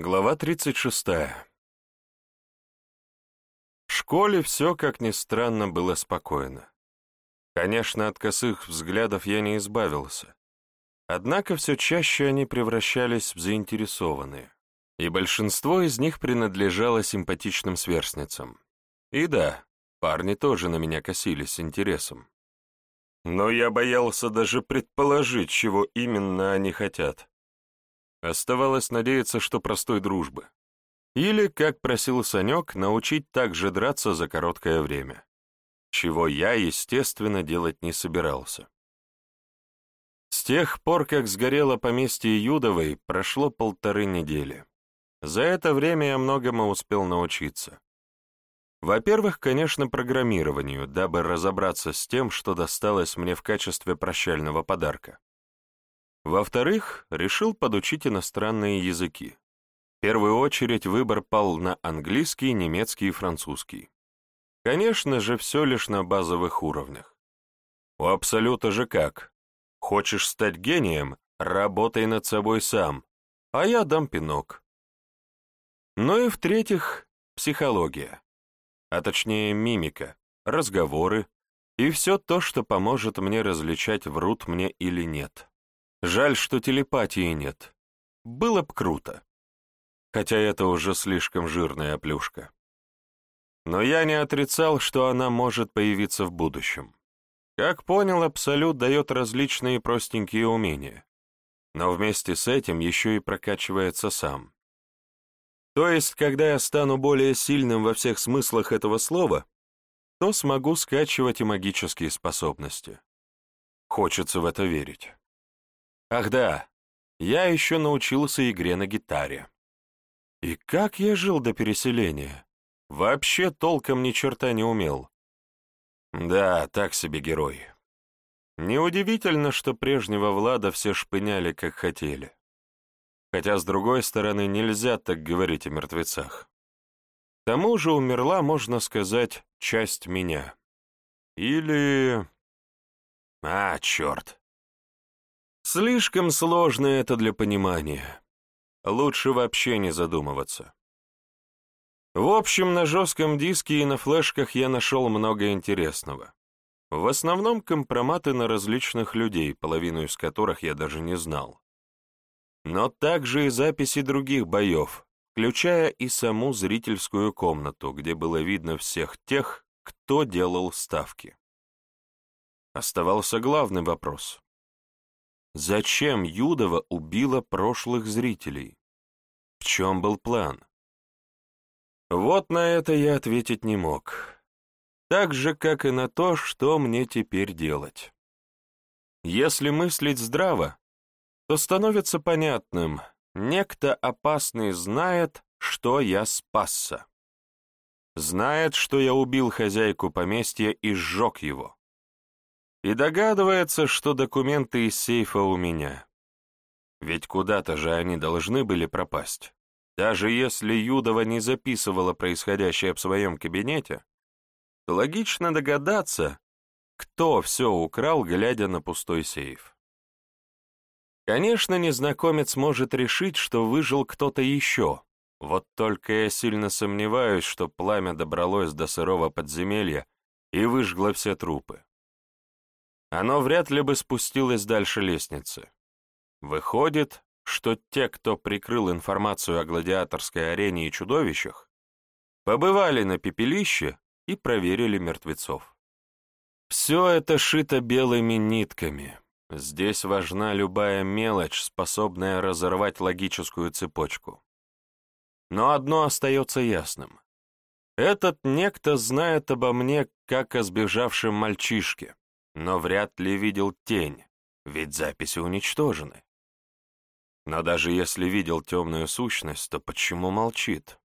Глава 36. В школе все, как ни странно, было спокойно. Конечно, от косых взглядов я не избавился. Однако все чаще они превращались в заинтересованные, и большинство из них принадлежало симпатичным сверстницам. И да, парни тоже на меня косились с интересом. Но я боялся даже предположить, чего именно они хотят. Оставалось надеяться, что простой дружбы. Или, как просил Санек, научить так же драться за короткое время. Чего я, естественно, делать не собирался. С тех пор, как сгорело поместье Юдовой, прошло полторы недели. За это время я многому успел научиться. Во-первых, конечно, программированию, дабы разобраться с тем, что досталось мне в качестве прощального подарка. Во-вторых, решил подучить иностранные языки. В первую очередь выбор пал на английский, немецкий и французский. Конечно же, все лишь на базовых уровнях. У Абсолюта же как? Хочешь стать гением? Работай над собой сам, а я дам пинок. Ну и в-третьих, психология, а точнее мимика, разговоры и все то, что поможет мне различать, врут мне или нет. Жаль, что телепатии нет. Было б круто. Хотя это уже слишком жирная плюшка. Но я не отрицал, что она может появиться в будущем. Как понял, Абсолют дает различные простенькие умения. Но вместе с этим еще и прокачивается сам. То есть, когда я стану более сильным во всех смыслах этого слова, то смогу скачивать и магические способности. Хочется в это верить. Ах да, я еще научился игре на гитаре. И как я жил до переселения? Вообще толком ни черта не умел. Да, так себе герой. Неудивительно, что прежнего Влада все шпыняли, как хотели. Хотя, с другой стороны, нельзя так говорить о мертвецах. К тому же умерла, можно сказать, часть меня. Или... А, черт. Слишком сложно это для понимания. Лучше вообще не задумываться. В общем, на жестком диске и на флешках я нашел много интересного. В основном компроматы на различных людей, половину из которых я даже не знал. Но также и записи других боев, включая и саму зрительскую комнату, где было видно всех тех, кто делал ставки. Оставался главный вопрос. Зачем Юдова убила прошлых зрителей? В чем был план? Вот на это я ответить не мог. Так же, как и на то, что мне теперь делать. Если мыслить здраво, то становится понятным, некто опасный знает, что я спасся. Знает, что я убил хозяйку поместья и сжег его и догадывается, что документы из сейфа у меня. Ведь куда-то же они должны были пропасть. Даже если Юдова не записывала происходящее в своем кабинете, логично догадаться, кто все украл, глядя на пустой сейф. Конечно, незнакомец может решить, что выжил кто-то еще, вот только я сильно сомневаюсь, что пламя добралось до сырого подземелья и выжгло все трупы оно вряд ли бы спустилось дальше лестницы. Выходит, что те, кто прикрыл информацию о гладиаторской арене и чудовищах, побывали на пепелище и проверили мертвецов. Все это шито белыми нитками. Здесь важна любая мелочь, способная разорвать логическую цепочку. Но одно остается ясным. Этот некто знает обо мне, как о сбежавшем мальчишке, но вряд ли видел тень, ведь записи уничтожены. Но даже если видел темную сущность, то почему молчит?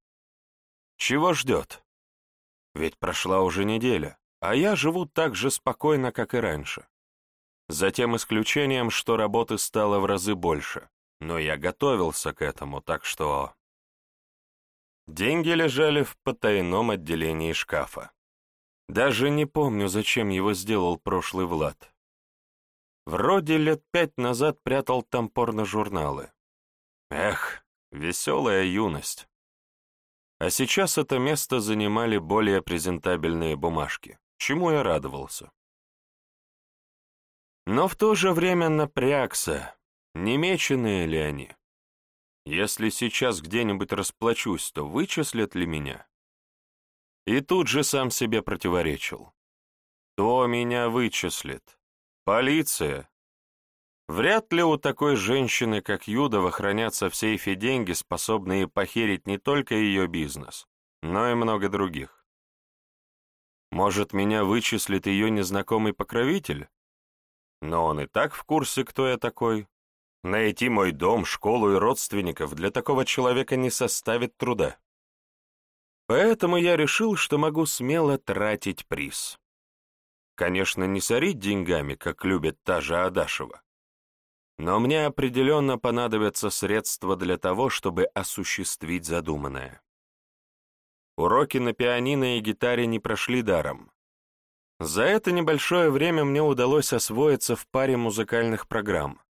Чего ждет? Ведь прошла уже неделя, а я живу так же спокойно, как и раньше. За тем исключением, что работы стало в разы больше, но я готовился к этому, так что... Деньги лежали в потайном отделении шкафа. Даже не помню, зачем его сделал прошлый Влад. Вроде лет пять назад прятал там порно-журналы. Эх, Веселая юность. А сейчас это место занимали более презентабельные бумажки, чему я радовался. Но в то же время напрягся, не меченые ли они? Если сейчас где-нибудь расплачусь, то вычислят ли меня? И тут же сам себе противоречил. Кто меня вычислит? Полиция? Вряд ли у такой женщины, как Юдова, хранятся в сейфе деньги, способные похерить не только ее бизнес, но и много других. Может, меня вычислит ее незнакомый покровитель? Но он и так в курсе, кто я такой. Найти мой дом, школу и родственников для такого человека не составит труда. Поэтому я решил, что могу смело тратить приз. Конечно, не сорить деньгами, как любит та же Адашева. Но мне определенно понадобятся средства для того, чтобы осуществить задуманное. Уроки на пианино и гитаре не прошли даром. За это небольшое время мне удалось освоиться в паре музыкальных программ,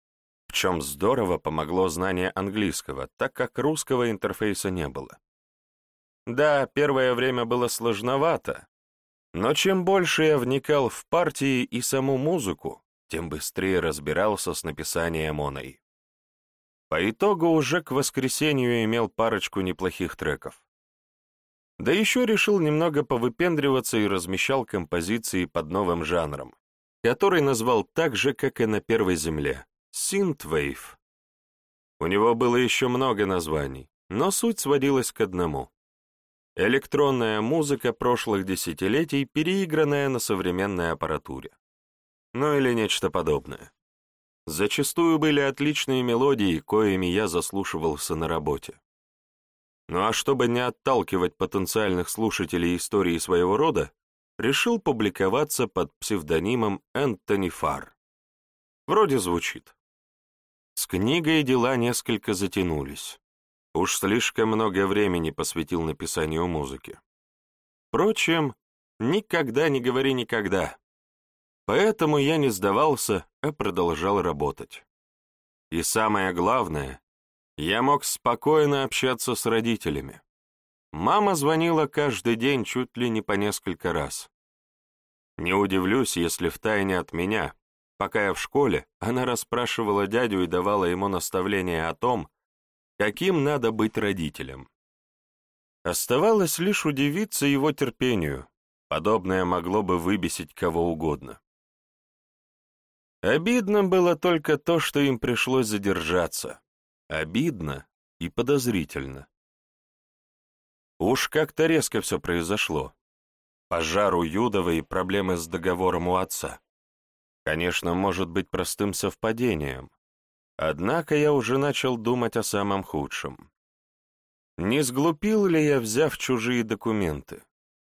в чем здорово помогло знание английского, так как русского интерфейса не было. Да, первое время было сложновато, но чем больше я вникал в партии и саму музыку, тем быстрее разбирался с написанием оной. По итогу уже к воскресенью имел парочку неплохих треков. Да еще решил немного повыпендриваться и размещал композиции под новым жанром, который назвал так же, как и на Первой Земле — Synthwave. У него было еще много названий, но суть сводилась к одному — электронная музыка прошлых десятилетий, переигранная на современной аппаратуре. Ну или нечто подобное. Зачастую были отличные мелодии, коими я заслушивался на работе. Ну а чтобы не отталкивать потенциальных слушателей истории своего рода, решил публиковаться под псевдонимом Энтони Фар. Вроде звучит. С книгой дела несколько затянулись. Уж слишком много времени посвятил написанию музыки. Впрочем, никогда не говори никогда. Поэтому я не сдавался, а продолжал работать. И самое главное, я мог спокойно общаться с родителями. Мама звонила каждый день чуть ли не по несколько раз. Не удивлюсь, если втайне от меня, пока я в школе, она расспрашивала дядю и давала ему наставления о том, каким надо быть родителем. Оставалось лишь удивиться его терпению, подобное могло бы выбесить кого угодно. Обидно было только то, что им пришлось задержаться. Обидно и подозрительно. Уж как-то резко все произошло. Пожар у Юдова и проблемы с договором у отца. Конечно, может быть простым совпадением. Однако я уже начал думать о самом худшем. Не сглупил ли я, взяв чужие документы?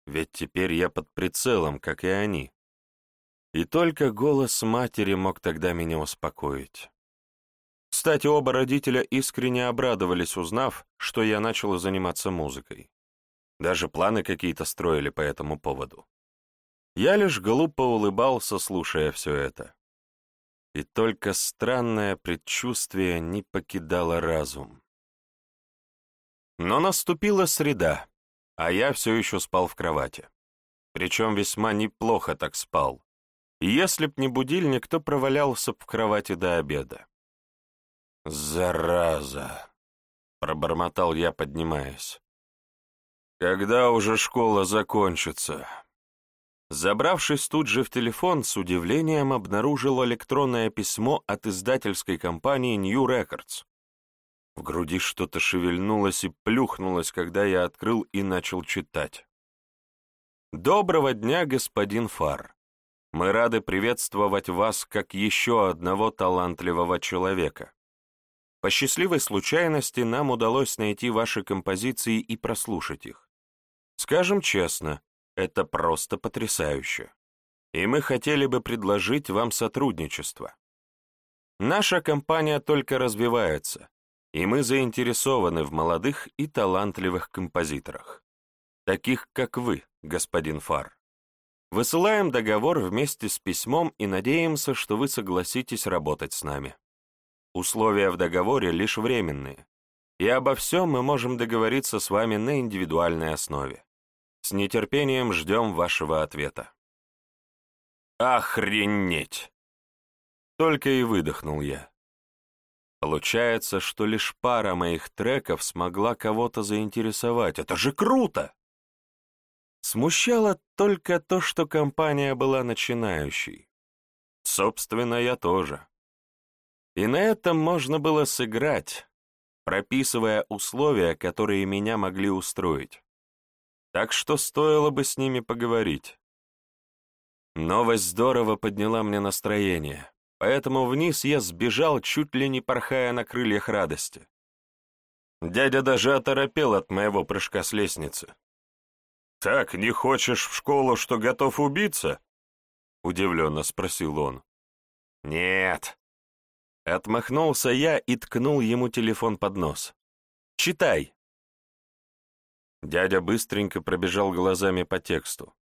Ведь теперь я под прицелом, как и они. И только голос матери мог тогда меня успокоить. Кстати, оба родителя искренне обрадовались, узнав, что я начал заниматься музыкой. Даже планы какие-то строили по этому поводу. Я лишь глупо улыбался, слушая все это. И только странное предчувствие не покидало разум. Но наступила среда, а я все еще спал в кровати. Причем весьма неплохо так спал. Если б не будильник, то провалялся б в кровати до обеда. «Зараза!» — пробормотал я, поднимаясь. «Когда уже школа закончится?» Забравшись тут же в телефон, с удивлением обнаружил электронное письмо от издательской компании New Records. В груди что-то шевельнулось и плюхнулось, когда я открыл и начал читать. «Доброго дня, господин Фар. Мы рады приветствовать вас как еще одного талантливого человека. По счастливой случайности нам удалось найти ваши композиции и прослушать их. Скажем честно, это просто потрясающе. И мы хотели бы предложить вам сотрудничество. Наша компания только развивается, и мы заинтересованы в молодых и талантливых композиторах, таких как вы, господин Фар. Высылаем договор вместе с письмом и надеемся, что вы согласитесь работать с нами. Условия в договоре лишь временные. и обо всем мы можем договориться с вами на индивидуальной основе. С нетерпением ждем вашего ответа. Охренеть! Только и выдохнул я. Получается, что лишь пара моих треков смогла кого-то заинтересовать. Это же круто! Смущало только то, что компания была начинающей. Собственно, я тоже. И на этом можно было сыграть, прописывая условия, которые меня могли устроить. Так что стоило бы с ними поговорить. Новость здорово подняла мне настроение, поэтому вниз я сбежал, чуть ли не порхая на крыльях радости. Дядя даже оторопел от моего прыжка с лестницы. «Так, не хочешь в школу, что готов убиться?» — удивленно спросил он. «Нет». Отмахнулся я и ткнул ему телефон под нос. «Читай». Дядя быстренько пробежал глазами по тексту.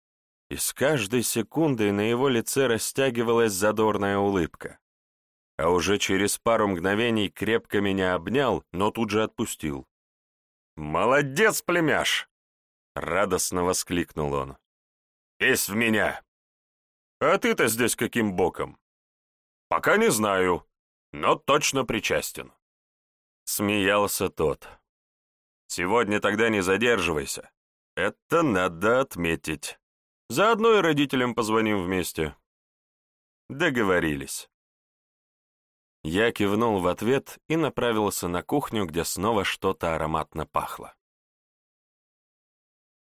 И с каждой секундой на его лице растягивалась задорная улыбка. А уже через пару мгновений крепко меня обнял, но тут же отпустил. «Молодец, племяш!» — радостно воскликнул он. «Весь в меня! А ты-то здесь каким боком?» «Пока не знаю, но точно причастен». Смеялся тот. Сегодня тогда не задерживайся. Это надо отметить. Заодно и родителям позвоним вместе. Договорились. Я кивнул в ответ и направился на кухню, где снова что-то ароматно пахло.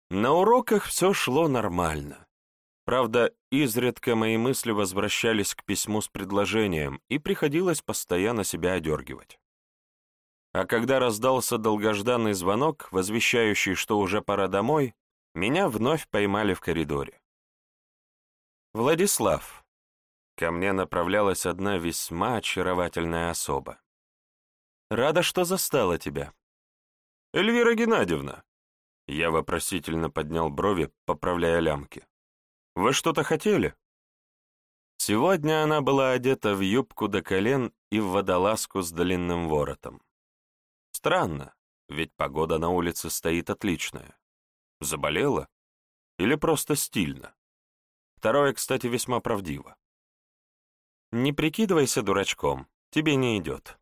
На уроках все шло нормально. Правда, изредка мои мысли возвращались к письму с предложением, и приходилось постоянно себя одергивать. А когда раздался долгожданный звонок, возвещающий, что уже пора домой, меня вновь поймали в коридоре. «Владислав», — ко мне направлялась одна весьма очаровательная особа. «Рада, что застала тебя». «Эльвира Геннадьевна», — я вопросительно поднял брови, поправляя лямки. «Вы что-то хотели?» Сегодня она была одета в юбку до колен и в водолазку с длинным воротом. Странно, ведь погода на улице стоит отличная. Заболела? Или просто стильно? Второе, кстати, весьма правдиво. «Не прикидывайся дурачком, тебе не идет».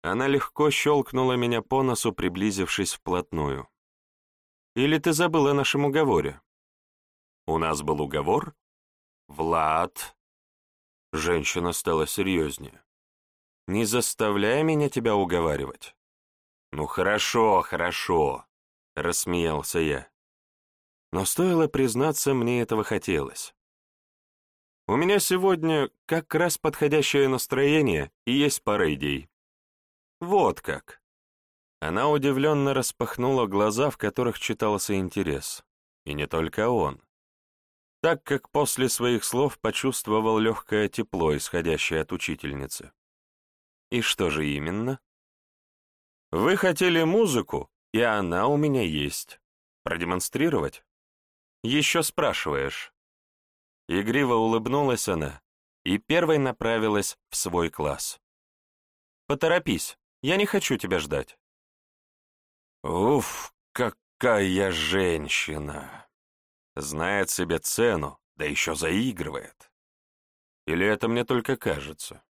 Она легко щелкнула меня по носу, приблизившись вплотную. «Или ты забыл о нашем уговоре?» «У нас был уговор?» «Влад...» Женщина стала серьезнее. «Не заставляй меня тебя уговаривать. «Ну хорошо, хорошо», — рассмеялся я. Но стоило признаться, мне этого хотелось. У меня сегодня как раз подходящее настроение и есть пара идей. Вот как. Она удивленно распахнула глаза, в которых читался интерес. И не только он. Так как после своих слов почувствовал легкое тепло, исходящее от учительницы. И что же именно? Вы хотели музыку, и она у меня есть. Продемонстрировать? Еще спрашиваешь. Игриво улыбнулась она и первой направилась в свой класс. Поторопись, я не хочу тебя ждать. Уф, какая женщина! Знает себе цену, да еще заигрывает. Или это мне только кажется?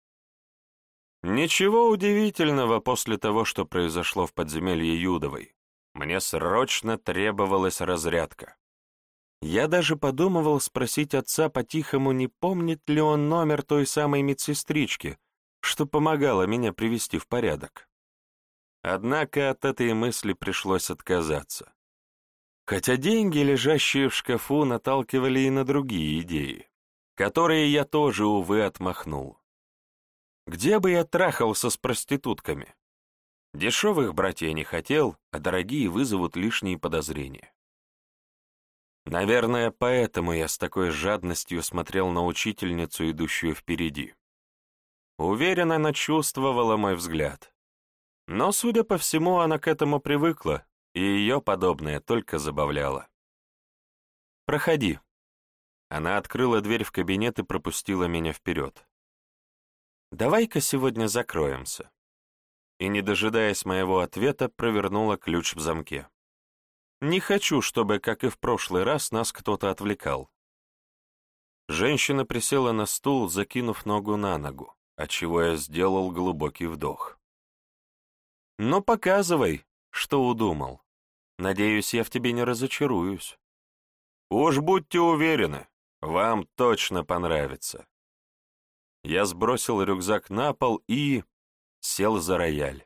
Ничего удивительного после того, что произошло в подземелье Юдовой. Мне срочно требовалась разрядка. Я даже подумывал спросить отца по-тихому, не помнит ли он номер той самой медсестрички, что помогала меня привести в порядок. Однако от этой мысли пришлось отказаться. Хотя деньги, лежащие в шкафу, наталкивали и на другие идеи, которые я тоже, увы, отмахнул. Где бы я трахался с проститутками? Дешевых брать я не хотел, а дорогие вызовут лишние подозрения. Наверное, поэтому я с такой жадностью смотрел на учительницу, идущую впереди. Уверен, она чувствовала мой взгляд. Но, судя по всему, она к этому привыкла, и ее подобное только забавляло. «Проходи». Она открыла дверь в кабинет и пропустила меня вперед. Давай-ка сегодня закроемся. и, не дожидаясь моего ответа, провернула ключ в замке. Не хочу, чтобы, как и в прошлый раз, нас кто-то отвлекал. Женщина присела на стул, закинув ногу на ногу, отчего я сделал глубокий вдох. «Ну, показывай, что удумал. Надеюсь, я в тебе не разочаруюсь». «Уж будьте уверены, вам точно понравится». Я сбросил рюкзак на пол и... сел за рояль.